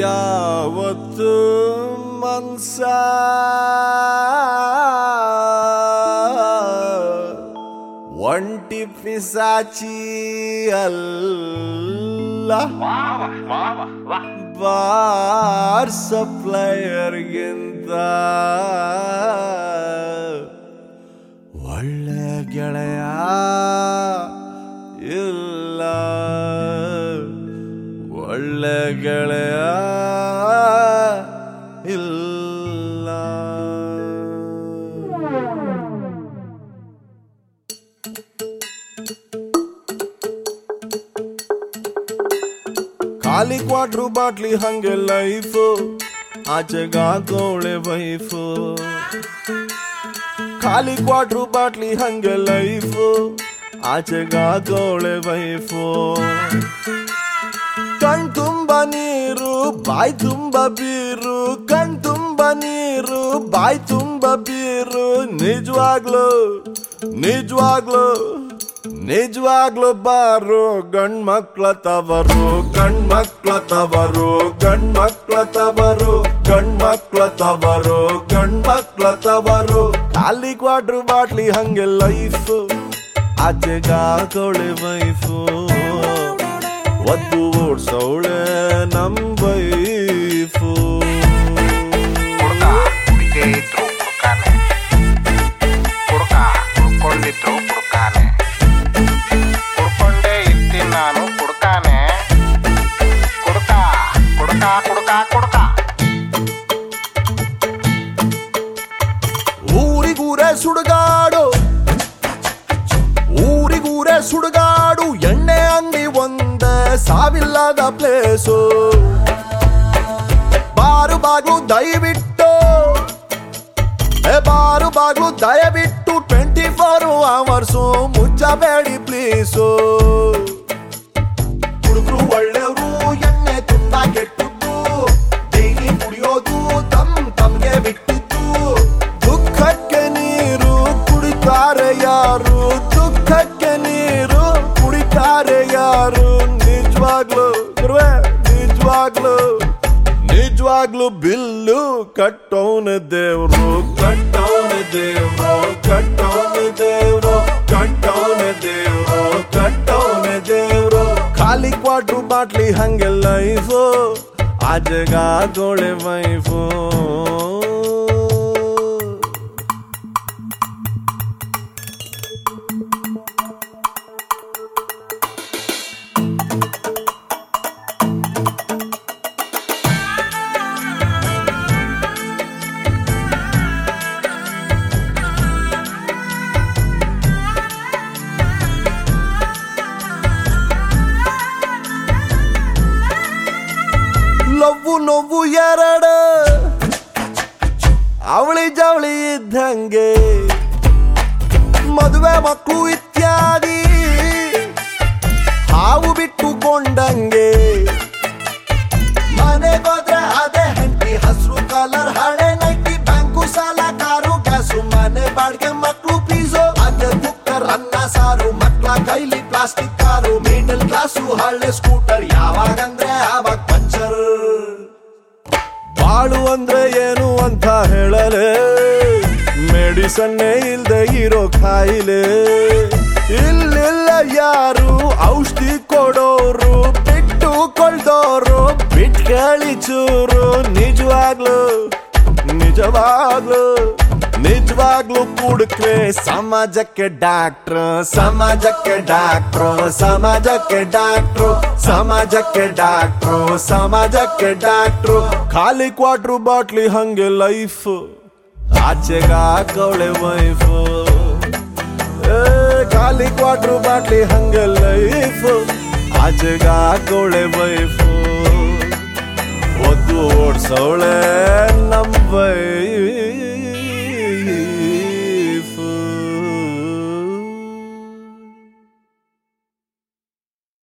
ಯಾವತ್ತು ಮನ್ಸ ಒಂಟಿ ಪಿಸಾಚಿ ಅಲ್ಲ ಬಾರ್ ಸಪ್ಲೈಯರ್ಗಿಂತ ಒಳ್ಳೆ ಗೆಳೆಯ ಇಲ್ಲ ಒಳ್ಳೆ ಗೆಳೆಯ ಇಲ್ಲ. ಖಾಲಿ ಕ್ವಾಟ್ರು ಬಾಟ್ಲಿ ಹಂಗೆ ಲೈಫು ಆಚೆಗಾಕೋಳೆ ವೈಫು. ಖಾಲಿ ಕ್ವಾಟ್ರು ಬಾಟ್ಲಿ ಹಂಗೆ ಲೈಫು ಆಚೆಗಾಕೋಳೆ ವೈಫು. ಕಣ್ ತುಂಬ ನೀರು, ಬಾಯ್ ತುಂಬ ಬೀರು, ಕಣ್ ತುಂಬ ನೀರು, ಬಾಯ್ ತುಂಬ ಬೀರು. ನಿಜವಾಗ್ಲು ನಿಜವಾಗ್ಲು ನಿಜವಾಗ್ಲು ಬಾರು ಗಂಡ್ ಮಕ್ಳ ತವರು ಗಂಡ್ಮಕ್ಳ ತವರು ಗಂಡ್ ಮಕ್ಳ ತವರು ಗಂಡ್ ಮಕ್ಳ ತವರು ಗಂಡ್ ಮಕ್ಳ ತವರು ಖಾಲಿ ಕ್ವಾಟ್ರು ಬಾಟ್ಲಿ ಹಂಗೆ ಲೈಫ್ ಆಚೆಗಾಕೊಳೆ ವೈಫು. ಒದ್ದು ಓಡ್ಸೌಳೆ ನಮ್ ವೈಫು. ಹುಡುಕಾನೆ ಹುಡ್ಕೊಂಡೇ ಇರ್ತೀನಿ ನಾನು ಹುಡುಕಾನೆ ಕುಡ್ಕ ಕುಡ್ಕ ಕುಡ್ಕ ಕುಡ್ಕ ಊರಿಗೂರೇ ಸುಡುಗಾಡು. ಊರಿಗೂರೇ ಸುಡುಗಾಡು ಸಾವಿಲ್ಲದ ಪ್ಲೇಸು ಬಾರು ಬಾಗ್ಲು ದಯವಿಟ್ಟು. ಬಾರು ಬಾಗ್ಲು ದಯವಿಟ್ಟು ಟ್ವೆಂಟಿ ಫೋರ್ ಅವರ್ಸು ಮುಚ್ಚಬೇಡಿ ಪ್ಲೀಸು ನಿಜವಾಗ್ಲು ನಿಜವಾಗ್ಲು ಬಿಲ್ಲು ಕಟ್ಟೋನ ದೇವ್ರು ಕಟ್ಟೋನ ದೇವ್ರು ಕಟ್ಟೋನ ದೇವ್ರು ಕಟ್ಟೋನ ದೇವ್ರು ಕಟ್ಟೋನ ದೇವ್ರು ಖಾಲಿ ಕ್ವಾಟ್ರು ಬಾಟ್ಲಿ ಹಂಗೆ ಲೈಫು ಆಜಗಾಗೋಳೆ ವೈಫು ಲವ್ವು ನೋವು ಎರಡ. ಅವಳಿ ಜವಳಿ ಇದ್ದಂಗೆ. ಮದುವೆ ಮಕ್ಕಳು ಇತ್ಯಾದಿ. ಹಾವು ಬಿಟ್ಟುಕೊಂಡಂಗೆ. ಮನೆಗೋದ್ರೆ ಅದೇ ಹೆಂಡತಿ, ಹಸಿರು ಕಲರ್ ಹಳೆ ನೈಟಿ ಬ್ಯಾಂಕು ಸಾಲ, ಕಾರು, ಗ್ಯಾಸು, ಮನೆ ಬಾಡ್ಗೆ ಮಕ್ಕಳು ಫೀಸು ಅದೇ ಕುಕ್ಕರ್ ಅನ್ನ, ಸಾರು, ಮಕ್ಕಳ ಕೈಲಿ ಪ್ಲಾಸ್ಟಿಕ್ ಕಾರು ಮಿಡಲ್ ಕ್ಲಾಸು ಹಳೆ ಸ್ಕೂಟರ್ ಯಾವಾಗಂದ್ರೆ ಆವಾಗ ಬಾಳು ಅಂದ್ರೆ ಏನು ಅಂತ ಹೇಳಲೆ? ಮೆಡಿಸನ್ನೇ ಇಲ್ದೆ ಇರೋ ಕಾಯಿಲೆ ಇಲ್ಲಿಲ್ಲ ಯಾರು ಔಷಧಿ ಕೊಡೋರು, ಬಿಟ್ಟು ಕೊಳ್ದೋರು, ಬಿಟ್ಕಳಿ ಚೂರು ನಿಜವಾಗ್ಲು ನಿಜವಾಗ್ಲು. ನಿಜವಾಗ್ಲು ಕುಡುಕ್ರೆ ಸಮಾಜಕ್ಕೆ ಡಾಕ್ಟ್ರು ಸಮಾಜಕ್ಕೆ ಡಾಕ್ಟ್ರು ಸಮಾಜಕ್ಕೆ ಡಾಕ್ಟ್ರು ಸಮಾಜಕ್ಕೆ ಡಾಕ್ಟ್ರು ಸಮಾಜಕ್ಕೆ ಡಾಕ್ಟ್ರು ಖಾಲಿ ಕ್ವಾಟ್ರು ಬಾಟ್ಲಿ ಹಂಗೆ ಲೈಫ್ ಆಚೆಗಾಕವಳೆ ವೈಫು ಏ ಖಾಲಿ ಕ್ವಾಟ್ರು ಬಾಟ್ಲಿ ಹಂಗೆ ಲೈಫ್ ಆಚೆಗಾಕವಳೆ ವೈಫು ಒದ್ದು ಓಡ್ಸವಳೆ